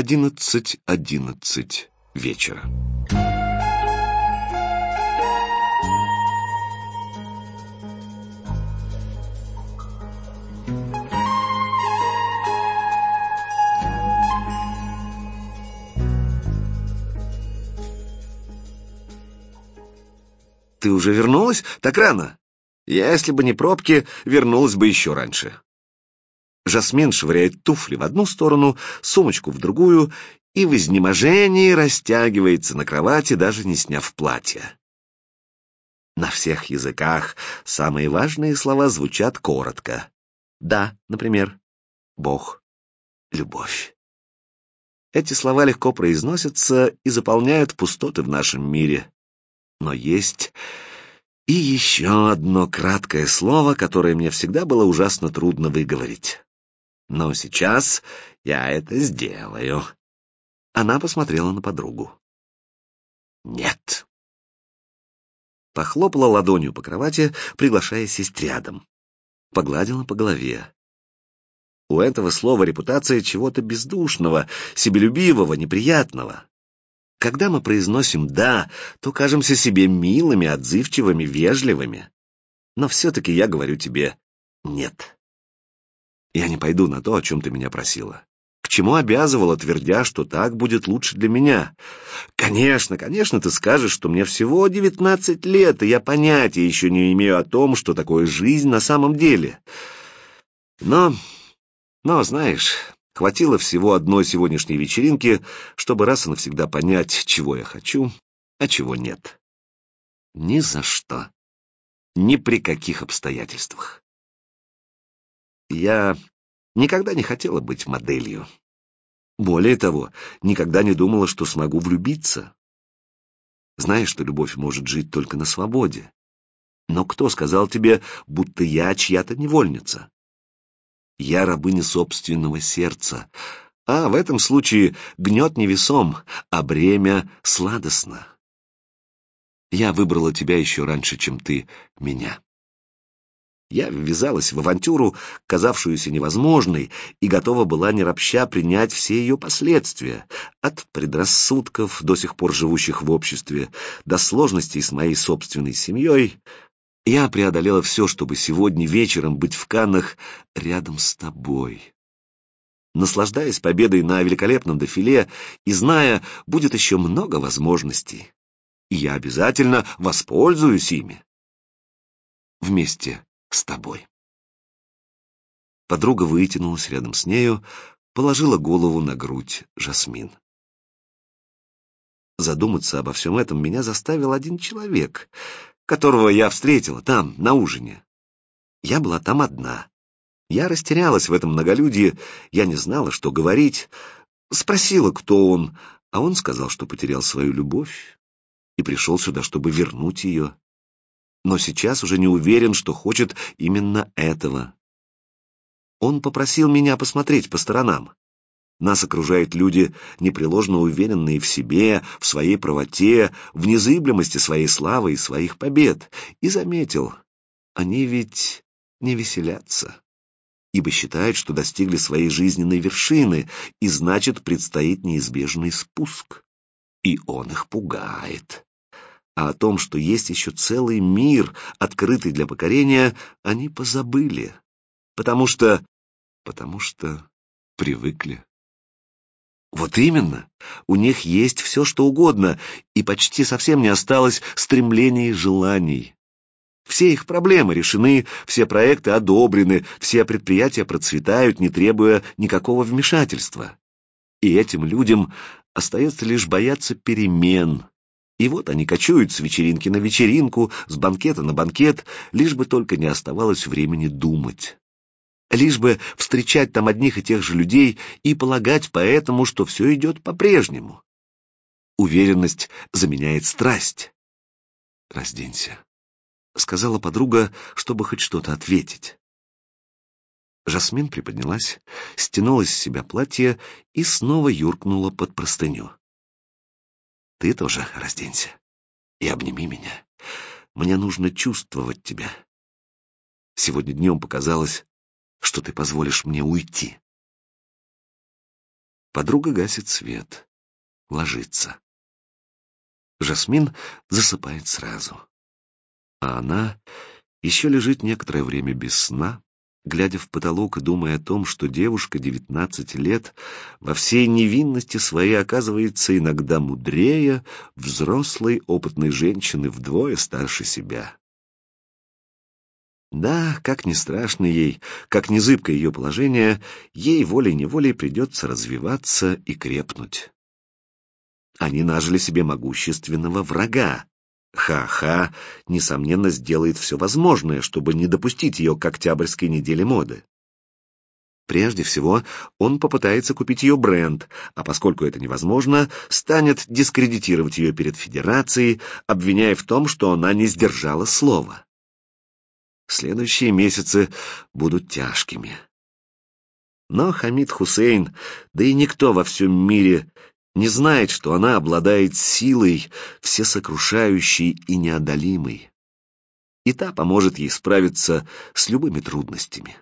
Одиннадцать одиннадцать вечера. Ты уже вернулась? Так рано? Если бы не пробки, вернулась бы еще раньше. Жасмин швыряет туфли в одну сторону, сумочку в другую и в изнеможении растягивается на кровати, даже не сняв платье. На всех языках самые важные слова звучат коротко. «Да», например, «Бог», «Любовь». Эти слова легко произносятся и заполняют пустоты в нашем мире. Но есть и еще одно краткое слово, которое мне всегда было ужасно трудно выговорить. Но сейчас я это сделаю. Она посмотрела на подругу. Нет. Похлопала ладонью по кровати, приглашая сесть рядом. Погладила по голове. У этого слова репутация чего-то бездушного, себелюбивого, неприятного. Когда мы произносим «да», то кажемся себе милыми, отзывчивыми, вежливыми. Но все-таки я говорю тебе «нет». Я не пойду на то, о чем ты меня просила. К чему обязывала, твердя, что так будет лучше для меня? Конечно, конечно, ты скажешь, что мне всего девятнадцать лет, и я понятия еще не имею о том, что такое жизнь на самом деле. Но, но, знаешь, Хватило всего одной сегодняшней вечеринки, чтобы раз и навсегда понять, чего я хочу, а чего нет. Ни за что. Ни при каких обстоятельствах. Я никогда не хотела быть моделью. Более того, никогда не думала, что смогу влюбиться. Знаешь, что любовь может жить только на свободе. Но кто сказал тебе, будто я чья-то невольница? Я рабыня собственного сердца, а в этом случае гнет невесом, а бремя сладостно. Я выбрала тебя еще раньше, чем ты меня. Я ввязалась в авантюру, казавшуюся невозможной, и готова была не ропща принять все ее последствия, от предрассудков, до сих пор живущих в обществе, до сложностей с моей собственной семьей, я преодолела все, чтобы сегодня вечером быть в Каннах рядом с тобой. Наслаждаясь победой на великолепном дефиле и зная, будет еще много возможностей. И я обязательно воспользуюсь ими. Вместе с тобой. Подруга вытянулась рядом с нею, положила голову на грудь Жасмин. Задуматься обо всем этом меня заставил один человек, которого я встретила там, на ужине. Я была там одна. Я растерялась в этом многолюдии, я не знала, что говорить. Спросила, кто он, а он сказал, что потерял свою любовь и пришел сюда, чтобы вернуть ее. Но сейчас уже не уверен, что хочет именно этого. Он попросил меня посмотреть по сторонам. Нас окружают люди, непреложно уверенные в себе, в своей правоте, в незыблемости своей славы и своих побед. И заметил, они ведь не веселятся, ибо считают, что достигли своей жизненной вершины, и значит, предстоит неизбежный спуск. И он их пугает. А о том, что есть еще целый мир, открытый для покорения, они позабыли, потому что... потому что привыкли. Вот именно. У них есть все, что угодно, и почти совсем не осталось стремлений и желаний. Все их проблемы решены, все проекты одобрены, все предприятия процветают, не требуя никакого вмешательства. И этим людям остается лишь бояться перемен. И вот они кочуют с вечеринки на вечеринку, с банкета на банкет, лишь бы только не оставалось времени думать лишь бы встречать там одних и тех же людей и полагать поэтому, что все идет по-прежнему. Уверенность заменяет страсть. «Разденься», — сказала подруга, чтобы хоть что-то ответить. Жасмин приподнялась, стянула с себя платье и снова юркнула под простыню. «Ты тоже разденься и обними меня. Мне нужно чувствовать тебя. Сегодня днем показалось, что ты позволишь мне уйти. Подруга гасит свет, ложится. Жасмин засыпает сразу. А она еще лежит некоторое время без сна, глядя в потолок и думая о том, что девушка 19 лет во всей невинности своей оказывается иногда мудрее взрослой опытной женщины вдвое старше себя. Да, как ни страшно ей, как ни зыбко ее положение, ей волей-неволей придется развиваться и крепнуть. Они нажили себе могущественного врага. Ха-ха, несомненно, сделает все возможное, чтобы не допустить ее к Октябрьской неделе моды. Прежде всего, он попытается купить ее бренд, а поскольку это невозможно, станет дискредитировать ее перед Федерацией, обвиняя в том, что она не сдержала слова. Следующие месяцы будут тяжкими. Но Хамид Хусейн, да и никто во всем мире не знает, что она обладает силой, всесокрушающей и неодолимой. И та поможет ей справиться с любыми трудностями,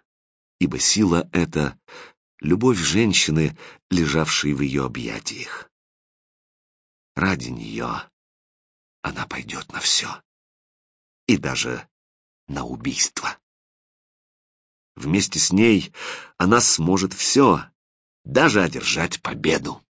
ибо сила — это любовь женщины, лежавшей в ее объятиях. Ради нее она пойдет на все. И даже на убийство. Вместе с ней она сможет все, даже одержать победу.